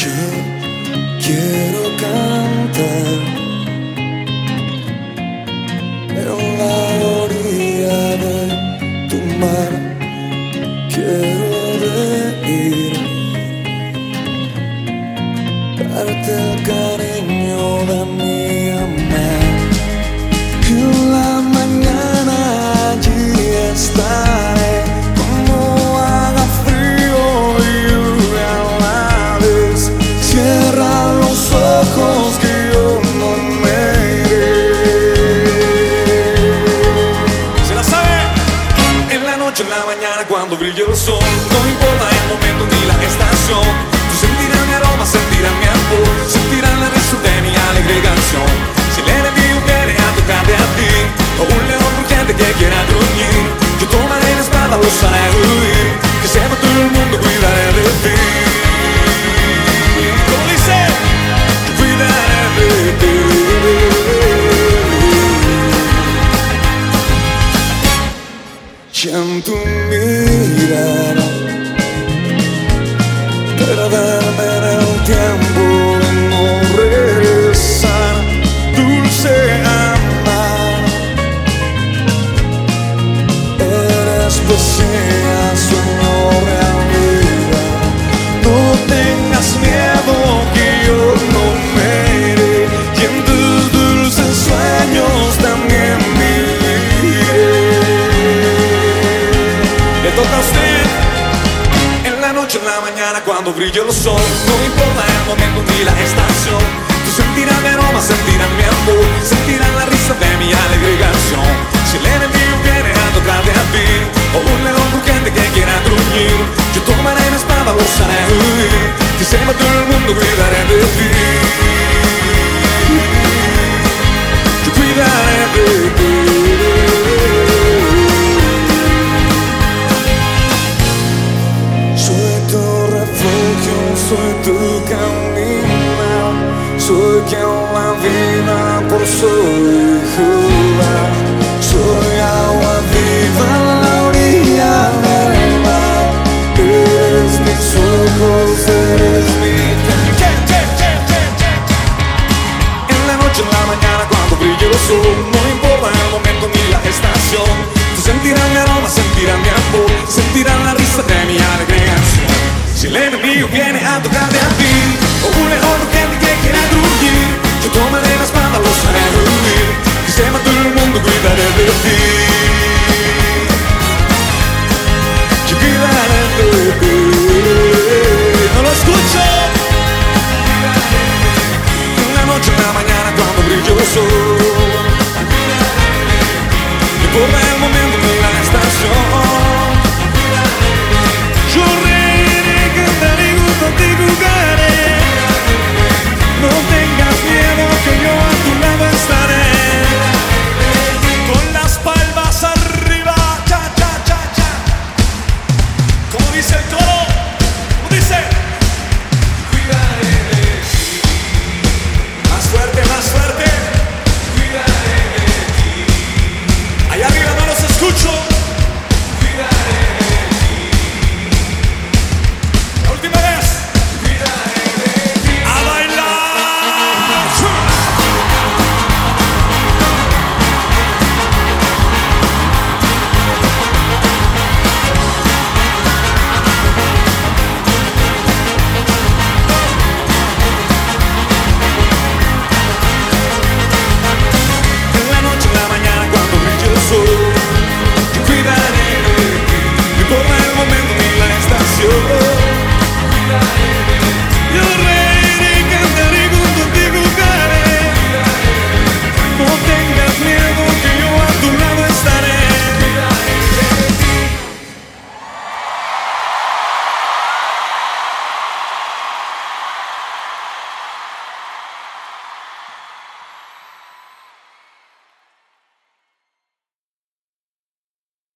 Yeah, yeah. 有所 toca usted En la noche, en la mañana, cuando brille el sol No importa el momento ni la estación Tú sentirás mi aroma, sentirás mi amor Sentirás la risa de mi alegre canción Si el enemigo viene a tocarte a ti O un león rugiente que quiera gruñir Yo tomaré mi espada, los haré huir Que todo el mundo, cuidaré de ti tu camino, soy quien la vida por soy jugar. Soy agua viva en la orilla del mar. Eres mis ojos, eres mi En la noche, en la mañana, cuando brille el sol, no importa el momento ni la estación. Tú sentirás mi aroma, sentirás mi amor, sentirás la risa de mi alegre